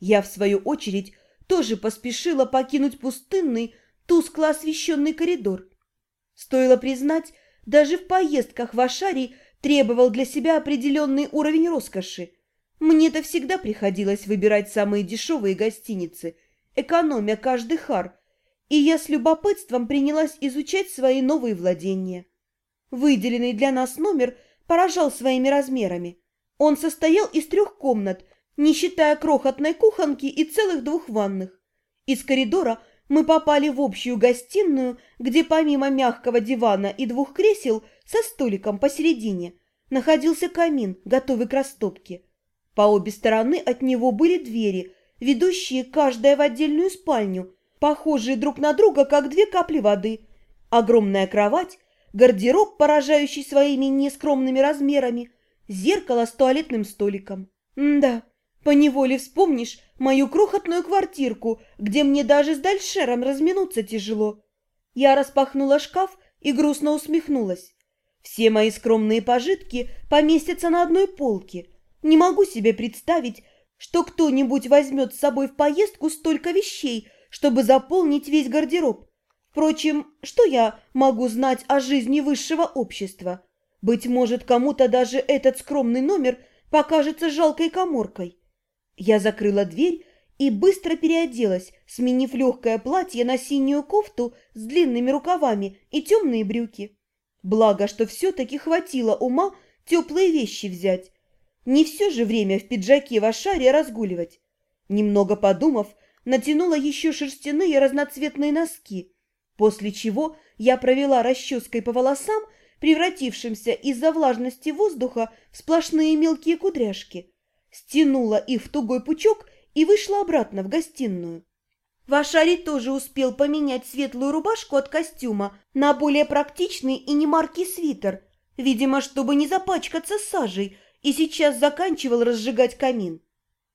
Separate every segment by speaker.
Speaker 1: Я, в свою очередь, тоже поспешила покинуть пустынный, тускло освещенный коридор. Стоило признать, даже в поездках в Ашарий требовал для себя определенный уровень роскоши. Мне-то всегда приходилось выбирать самые дешевые гостиницы, экономя каждый хар, и я с любопытством принялась изучать свои новые владения. Выделенный для нас номер поражал своими размерами. Он состоял из трех комнат, не считая крохотной кухонки и целых двух ванных. Из коридора мы попали в общую гостиную, где помимо мягкого дивана и двух кресел со столиком посередине находился камин, готовый к растопке. По обе стороны от него были двери, ведущие каждая в отдельную спальню, похожие друг на друга, как две капли воды. Огромная кровать, гардероб, поражающий своими нескромными размерами, зеркало с туалетным столиком. М да, поневоле вспомнишь мою крохотную квартирку, где мне даже с Дальшером разминуться тяжело. Я распахнула шкаф и грустно усмехнулась. Все мои скромные пожитки поместятся на одной полке. Не могу себе представить, что кто-нибудь возьмет с собой в поездку столько вещей, чтобы заполнить весь гардероб. Впрочем, что я могу знать о жизни высшего общества? Быть может, кому-то даже этот скромный номер покажется жалкой коморкой. Я закрыла дверь и быстро переоделась, сменив легкое платье на синюю кофту с длинными рукавами и темные брюки. Благо, что все-таки хватило ума теплые вещи взять. Не все же время в пиджаке в Ашаре разгуливать. Немного подумав, натянула еще шерстяные разноцветные носки, после чего я провела расческой по волосам, превратившимся из-за влажности воздуха в сплошные мелкие кудряшки, стянула их в тугой пучок и вышла обратно в гостиную. Вашари тоже успел поменять светлую рубашку от костюма на более практичный и немаркий свитер, видимо, чтобы не запачкаться сажей, и сейчас заканчивал разжигать камин.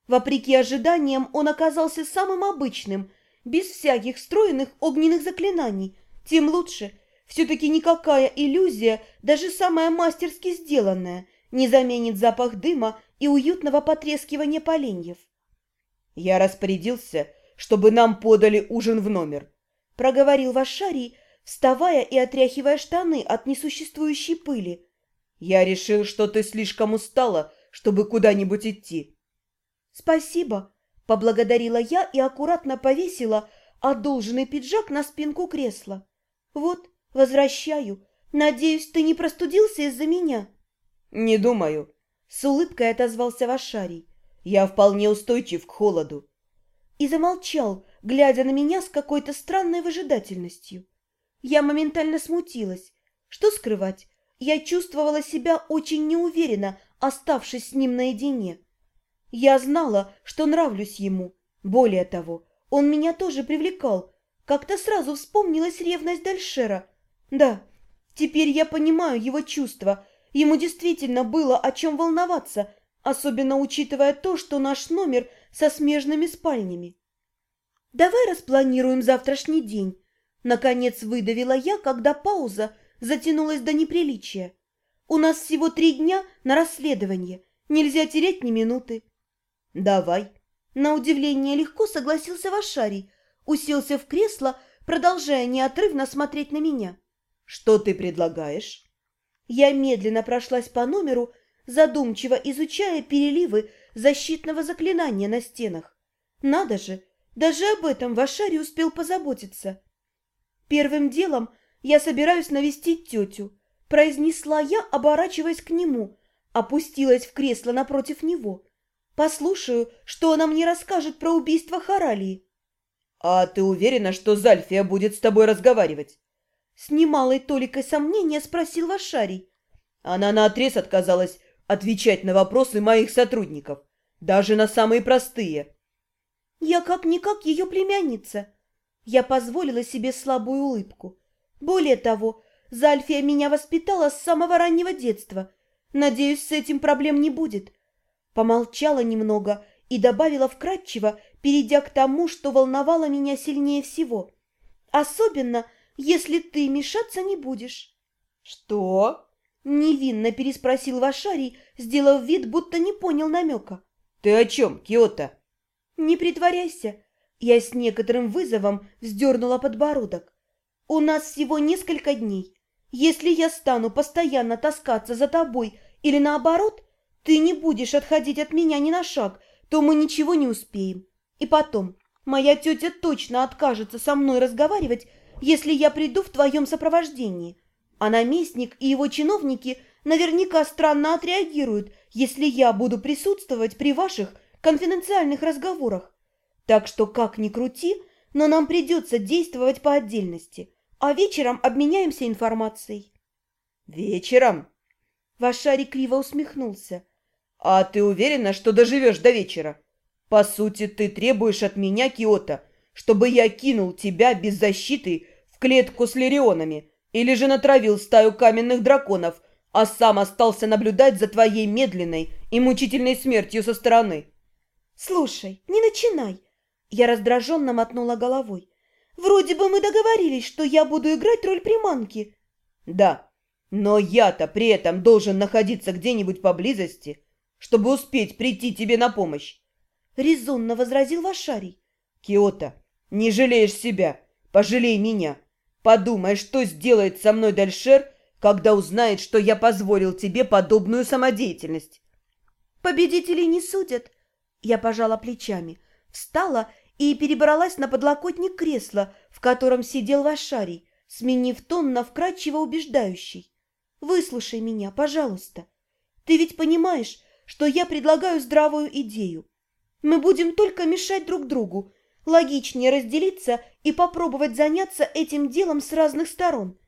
Speaker 1: Вопреки ожиданиям, он оказался самым обычным, без всяких встроенных огненных заклинаний. Тем лучше. Все-таки никакая иллюзия, даже самая мастерски сделанная, не заменит запах дыма и уютного потрескивания поленьев.
Speaker 2: Я распорядился чтобы нам подали ужин в номер», —
Speaker 1: проговорил Вашарий, вставая и отряхивая штаны от несуществующей пыли.
Speaker 2: «Я решил, что ты слишком устала, чтобы куда-нибудь идти».
Speaker 1: «Спасибо», — поблагодарила я и аккуратно повесила одолженный пиджак на спинку кресла. «Вот, возвращаю. Надеюсь, ты не простудился из-за меня?»
Speaker 2: «Не думаю», — с улыбкой отозвался Вашарий. «Я вполне устойчив к холоду»
Speaker 1: и замолчал, глядя на меня с какой-то странной выжидательностью. Я моментально смутилась. Что скрывать? Я чувствовала себя очень неуверенно, оставшись с ним наедине. Я знала, что нравлюсь ему. Более того, он меня тоже привлекал. Как-то сразу вспомнилась ревность Дальшера. Да, теперь я понимаю его чувства. Ему действительно было о чем волноваться, особенно учитывая то, что наш номер со смежными спальнями. «Давай распланируем завтрашний день», — наконец выдавила я, когда пауза затянулась до неприличия. «У нас всего три дня на расследование, нельзя терять ни минуты».
Speaker 2: «Давай».
Speaker 1: На удивление легко согласился Вашарий, уселся в кресло, продолжая неотрывно смотреть на меня.
Speaker 2: «Что ты предлагаешь?»
Speaker 1: Я медленно прошлась по номеру, задумчиво изучая переливы защитного заклинания на стенах. Надо же, даже об этом Вашари успел позаботиться. Первым делом я собираюсь навестить тетю, произнесла я, оборачиваясь к нему, опустилась в кресло напротив него. Послушаю, что она мне расскажет про убийство Харалии.
Speaker 2: «А ты уверена, что Зальфия будет с тобой разговаривать?»
Speaker 1: С немалой толикой сомнения спросил Вашарий.
Speaker 2: Она наотрез отказалась отвечать на вопросы моих сотрудников, даже на самые простые.
Speaker 1: Я как-никак ее племянница. Я позволила себе слабую улыбку. Более того, Зальфия меня воспитала с самого раннего детства. Надеюсь, с этим проблем не будет. Помолчала немного и добавила вкратчиво, перейдя к тому, что волновало меня сильнее всего. Особенно, если ты мешаться не будешь.
Speaker 2: Что?
Speaker 1: Невинно переспросил Вашарий, сделав вид, будто не понял намека.
Speaker 2: «Ты о чем, Киота?»
Speaker 1: Не притворяйся. Я с некоторым вызовом вздернула подбородок. У нас всего несколько дней. Если я стану постоянно таскаться за тобой или наоборот, ты не будешь отходить от меня ни на шаг, то мы ничего не успеем. И потом, моя тетя точно откажется со мной разговаривать, если я приду в твоем сопровождении. А наместник и его чиновники наверняка странно отреагируют, если я буду присутствовать при ваших конфиденциальных разговорах. Так что, как ни крути, но нам придется действовать по отдельности, а вечером обменяемся информацией».
Speaker 2: «Вечером?»
Speaker 1: Вашарий криво усмехнулся.
Speaker 2: «А ты уверена, что доживешь до вечера? По сути, ты требуешь от меня, Киота, чтобы я кинул тебя без защиты клетку с лирионами или же натравил стаю каменных драконов, а сам остался наблюдать за твоей медленной и мучительной смертью со стороны».
Speaker 1: «Слушай, не начинай!» Я раздраженно мотнула головой. «Вроде бы мы договорились, что я буду играть роль приманки».
Speaker 2: «Да, но я-то при этом должен находиться где-нибудь поблизости, чтобы успеть прийти тебе на помощь», —
Speaker 1: резонно возразил Вашарий.
Speaker 2: «Киота, не жалеешь себя, пожалей меня. Подумай, что сделает со мной Дальшер, когда узнает, что я позволил тебе подобную самодеятельность».
Speaker 1: «Победителей не судят», — я пожала плечами встала и перебралась на подлокотник кресла, в котором сидел Вашарий, сменив тон на вкрадчиво убеждающий. «Выслушай меня, пожалуйста. Ты ведь понимаешь, что я предлагаю здравую идею. Мы будем только мешать друг другу. Логичнее разделиться и попробовать заняться этим делом с разных сторон.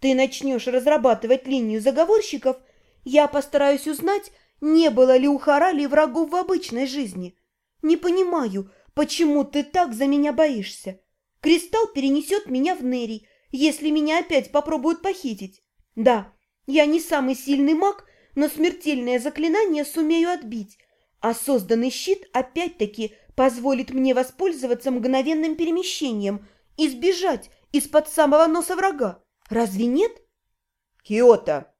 Speaker 1: Ты начнешь разрабатывать линию заговорщиков, я постараюсь узнать, не было ли у Харали врагов в обычной жизни». «Не понимаю, почему ты так за меня боишься? Кристалл перенесет меня в Нерий, если меня опять попробуют похитить. Да, я не самый сильный маг, но смертельное заклинание сумею отбить, а созданный щит опять-таки позволит мне воспользоваться мгновенным перемещением и сбежать из-под самого носа врага. Разве нет?»
Speaker 2: «Киота!»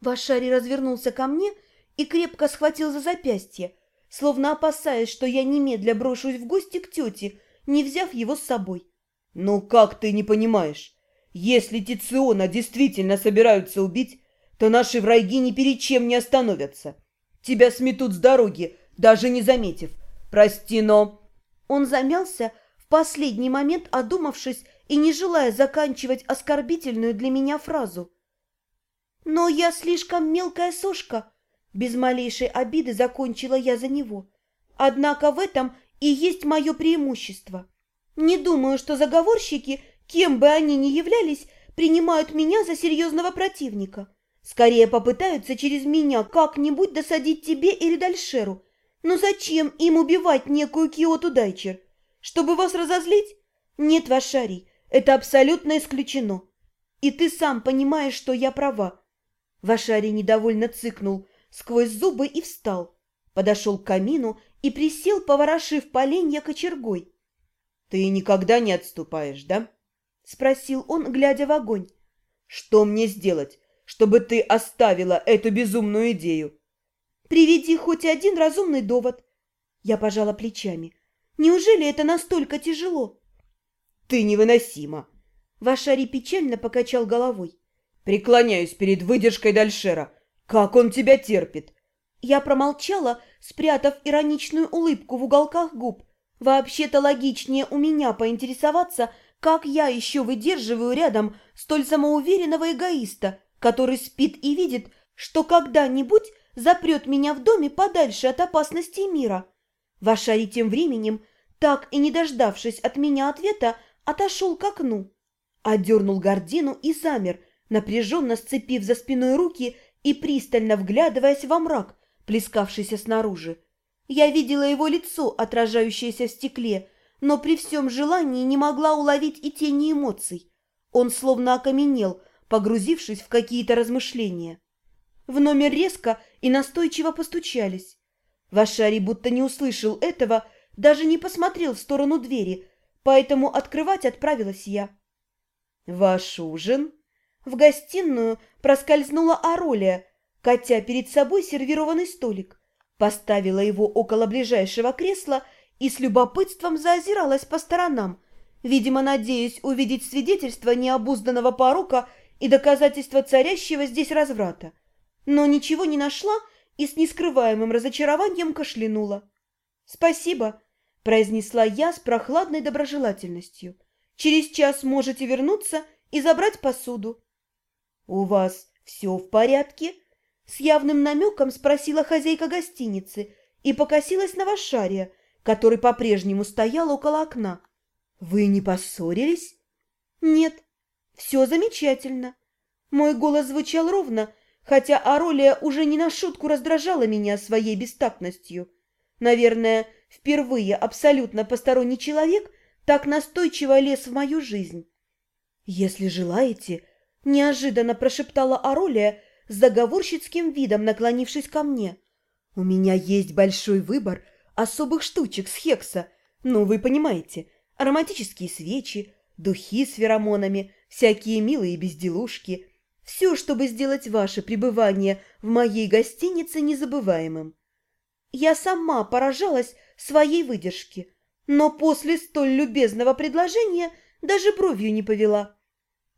Speaker 1: Вашари развернулся ко мне и крепко схватил за запястье, словно опасаясь, что я немедля брошусь в гости к тете, не взяв его с собой.
Speaker 2: «Ну как ты не понимаешь? Если Тициона действительно собираются убить, то наши враги ни перед чем не остановятся. Тебя сметут с дороги, даже не заметив. Прости, но...»
Speaker 1: Он замялся, в последний момент одумавшись и не желая заканчивать оскорбительную для меня фразу. «Но я слишком мелкая сошка», без малейшей обиды закончила я за него. Однако в этом и есть мое преимущество. Не думаю, что заговорщики, кем бы они ни являлись, принимают меня за серьезного противника. Скорее попытаются через меня как-нибудь досадить тебе или Дальшеру. Но зачем им убивать некую Киоту Дайчер? Чтобы вас разозлить? Нет, Вашарий, это абсолютно исключено. И ты сам понимаешь, что я права. Вашарий недовольно цыкнул – сквозь зубы и встал. Подошел к камину и присел, поворошив поленья кочергой.
Speaker 2: — Ты никогда не отступаешь, да?
Speaker 1: — спросил он, глядя в огонь.
Speaker 2: — Что мне сделать, чтобы ты оставила эту безумную идею?
Speaker 1: — Приведи хоть один разумный довод. Я пожала плечами. Неужели это настолько тяжело?
Speaker 2: — Ты невыносима.
Speaker 1: Вашари печально покачал головой.
Speaker 2: — Преклоняюсь перед выдержкой Дальшера. Как он тебя терпит?
Speaker 1: Я промолчала, спрятав ироничную улыбку в уголках губ. Вообще-то логичнее у меня поинтересоваться, как я еще выдерживаю рядом столь самоуверенного эгоиста, который спит и видит, что когда-нибудь запрет меня в доме подальше от опасностей мира. Вашари тем временем, так и не дождавшись от меня ответа, отошел к окну, отдернул гордину и замер, напряженно сцепив за спиной руки и пристально вглядываясь во мрак, плескавшийся снаружи. Я видела его лицо, отражающееся в стекле, но при всем желании не могла уловить и тени эмоций. Он словно окаменел, погрузившись в какие-то размышления. В номер резко и настойчиво постучались. Вашарий будто не услышал этого, даже не посмотрел в сторону двери, поэтому открывать отправилась я.
Speaker 2: «Ваш ужин?»
Speaker 1: В гостиную проскользнула Аролия, катя перед собой сервированный столик, поставила его около ближайшего кресла и с любопытством заозиралась по сторонам, видимо, надеясь увидеть свидетельство необузданного порока и доказательства царящего здесь разврата. Но ничего не нашла и с нескрываемым разочарованием кашлянула. «Спасибо», – произнесла я с прохладной доброжелательностью. «Через час можете вернуться и забрать посуду». «У вас все в порядке?» – с явным намеком спросила хозяйка гостиницы и покосилась на Вашария, который по-прежнему стоял около окна. «Вы не поссорились?» «Нет, все замечательно». Мой голос звучал ровно, хотя Аролия уже не на шутку раздражала меня своей бестактностью. Наверное, впервые абсолютно посторонний человек так настойчиво лез в мою жизнь. «Если желаете», — неожиданно прошептала Аролия с заговорщицким видом, наклонившись ко мне. «У меня есть большой выбор особых штучек с Хекса, ну, вы понимаете, ароматические свечи, духи с феромонами, всякие милые безделушки — все, чтобы сделать ваше пребывание в моей гостинице незабываемым. Я сама поражалась своей выдержке, но после столь любезного предложения даже бровью не повела.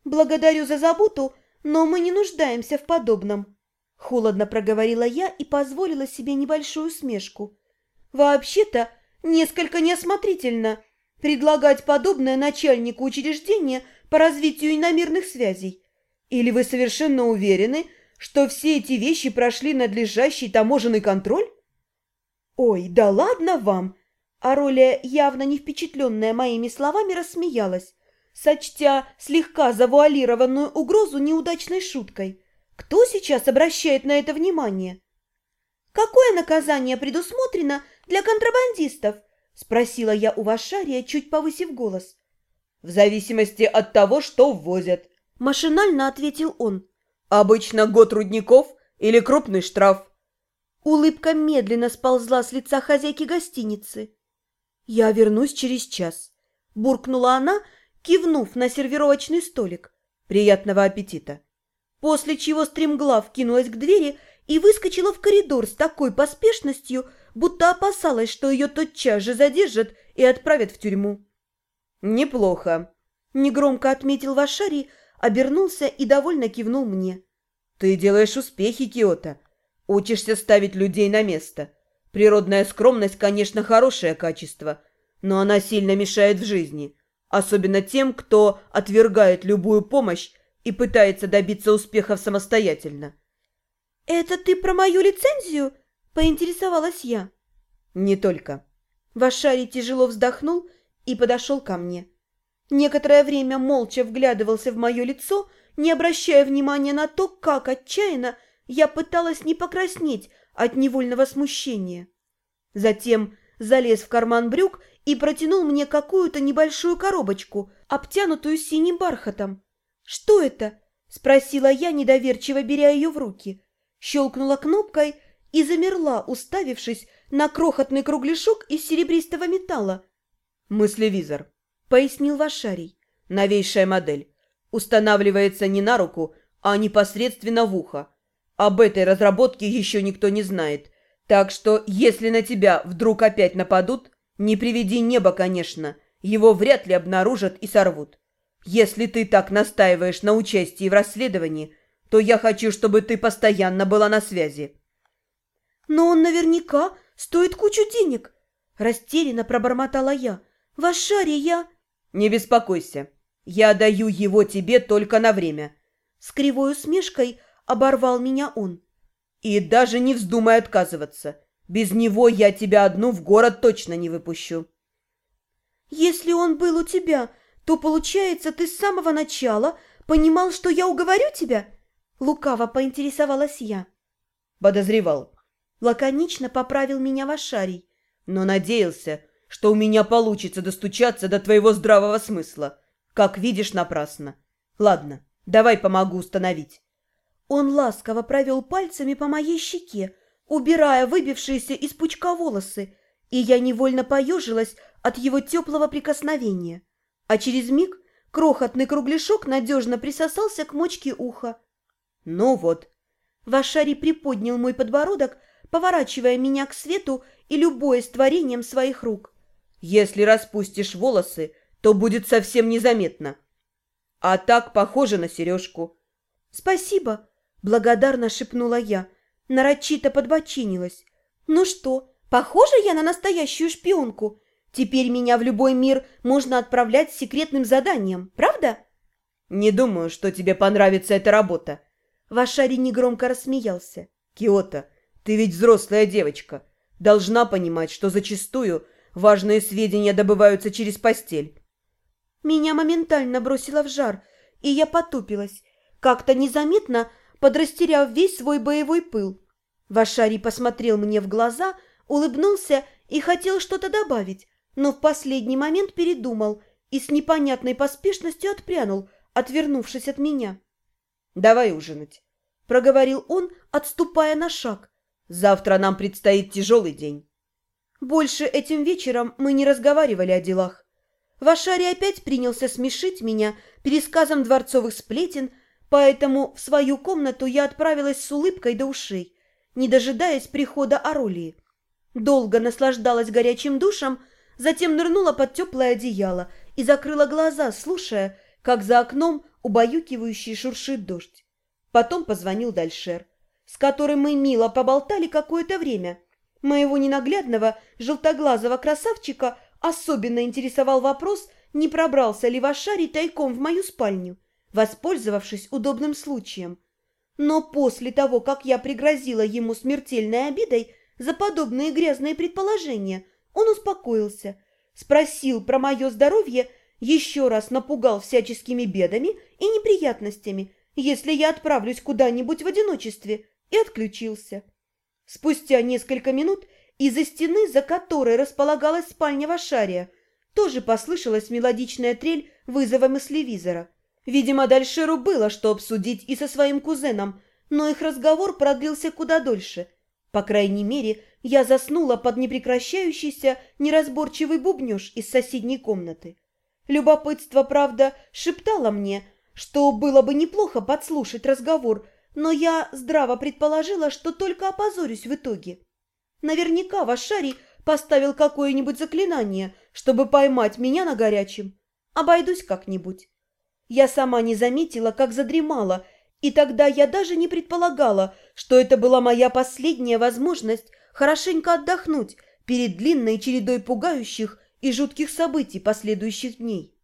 Speaker 1: Благодарю за заботу, но мы не нуждаемся в подобном. Холодно проговорила я и позволила себе небольшую усмешку. Вообще-то, несколько неосмотрительно предлагать подобное начальнику учреждения по развитию иномирных связей. Или вы совершенно уверены, что все эти вещи прошли надлежащий таможенный контроль? Ой, да ладно вам! А Роля, явно не впечатленная моими словами, рассмеялась, сочтя слегка завуалированную угрозу неудачной шуткой. Кто сейчас обращает на это внимание? «Какое наказание предусмотрено для контрабандистов?» – спросила я у Вашария, чуть повысив голос.
Speaker 2: «В зависимости от того, что ввозят»,
Speaker 1: Машинально ответил он.
Speaker 2: «Обычно год рудников или крупный штраф».
Speaker 1: Улыбка медленно сползла с лица хозяйки гостиницы. «Я вернусь через час», – буркнула она, кивнув на сервировочный столик. «Приятного аппетита!» После чего стремглав кинулась к двери и выскочила в коридор с такой поспешностью, будто опасалась, что ее тотчас же задержат и отправят в тюрьму.
Speaker 2: «Неплохо», –
Speaker 1: негромко отметил Вашарий, обернулся и довольно кивнул мне.
Speaker 2: «Ты делаешь успехи, Киота. Учишься ставить людей на место. Природная скромность, конечно, хорошее качество, но она сильно мешает в жизни, особенно тем, кто отвергает любую помощь и пытается добиться успехов самостоятельно».
Speaker 1: «Это ты про мою лицензию?» – поинтересовалась я.
Speaker 2: «Не только».
Speaker 1: Вашарий тяжело вздохнул и подошел ко мне. Некоторое время молча вглядывался в мое лицо, не обращая внимания на то, как отчаянно я пыталась не покраснеть от невольного смущения. Затем залез в карман брюк и протянул мне какую-то небольшую коробочку, обтянутую синим бархатом. «Что это?» – спросила я, недоверчиво беря ее в руки. Щелкнула кнопкой и замерла, уставившись на крохотный кругляшок из серебристого металла.
Speaker 2: «Мыслевизор», —
Speaker 1: пояснил Вашарий.
Speaker 2: «Новейшая модель. Устанавливается не на руку, а непосредственно в ухо. Об этой разработке еще никто не знает. Так что, если на тебя вдруг опять нападут, не приведи небо, конечно, его вряд ли обнаружат и сорвут. Если ты так настаиваешь на участии в расследовании, то я хочу, чтобы ты постоянно была на связи».
Speaker 1: «Но он наверняка стоит кучу денег», – растерянно пробормотала я. «Вашарий, я...»
Speaker 2: «Не беспокойся, я даю его тебе только на время».
Speaker 1: С кривой усмешкой оборвал меня он.
Speaker 2: «И даже не вздумай отказываться. Без него я тебя одну в город точно не выпущу».
Speaker 1: «Если он был у тебя, то, получается, ты с самого начала понимал, что я уговорю тебя?» Лукаво поинтересовалась я.
Speaker 2: «Подозревал».
Speaker 1: Лаконично поправил меня Вашарий.
Speaker 2: «Но надеялся, что у меня получится достучаться до твоего здравого смысла. Как видишь, напрасно. Ладно, давай помогу установить».
Speaker 1: Он ласково провел пальцами по моей щеке, убирая выбившиеся из пучка волосы, и я невольно поежилась от его теплого прикосновения. А через миг крохотный кругляшок надежно присосался к мочке уха.
Speaker 2: «Ну вот».
Speaker 1: Вашари приподнял мой подбородок, поворачивая меня к свету и любое с творением своих рук.
Speaker 2: Если распустишь волосы, то будет совсем незаметно. А так похоже на сережку.
Speaker 1: «Спасибо», — благодарно шепнула я, нарочито подбочинилась. «Ну что, похожа я на настоящую шпионку? Теперь меня в любой мир можно отправлять с секретным заданием, правда?»
Speaker 2: «Не думаю, что тебе понравится эта работа».
Speaker 1: Вашари негромко рассмеялся.
Speaker 2: «Киота, ты ведь взрослая девочка. Должна понимать, что зачастую важные сведения добываются через постель».
Speaker 1: Меня моментально бросило в жар, и я потупилась, как-то незаметно подрастеряв весь свой боевой пыл. Вашарий посмотрел мне в глаза, улыбнулся и хотел что-то добавить, но в последний момент передумал и с непонятной поспешностью отпрянул, отвернувшись от меня.
Speaker 2: «Давай ужинать», — проговорил он, отступая на шаг. «Завтра нам предстоит тяжелый день».
Speaker 1: Больше этим вечером мы не разговаривали о делах. Вашари опять принялся смешить меня пересказом дворцовых сплетен, поэтому в свою комнату я отправилась с улыбкой до ушей, не дожидаясь прихода Аролии. Долго наслаждалась горячим душем, затем нырнула под теплое одеяло и закрыла глаза, слушая, как за окном убаюкивающий шуршит дождь. Потом позвонил Дальшер, с которым мы мило поболтали какое-то время. Моего ненаглядного желтоглазого красавчика особенно интересовал вопрос, не пробрался ли Вашари тайком в мою спальню, воспользовавшись удобным случаем. Но после того, как я пригрозила ему смертельной обидой за подобные грязные предположения, он успокоился, спросил про мое здоровье еще раз напугал всяческими бедами и неприятностями, если я отправлюсь куда-нибудь в одиночестве, и отключился. Спустя несколько минут из-за стены, за которой располагалась спальня Вашария, тоже послышалась мелодичная трель вызова мыслевизора. Видимо, Дальшеру было что обсудить и со своим кузеном, но их разговор продлился куда дольше. По крайней мере, я заснула под непрекращающийся неразборчивый бубнеж из соседней комнаты. Любопытство, правда, шептало мне, что было бы неплохо подслушать разговор, но я здраво предположила, что только опозорюсь в итоге. Наверняка Вашари поставил какое-нибудь заклинание, чтобы поймать меня на горячем. Обойдусь как-нибудь. Я сама не заметила, как задремала, и тогда я даже не предполагала, что это была моя последняя возможность хорошенько отдохнуть перед длинной чередой пугающих и жутких событий последующих дней.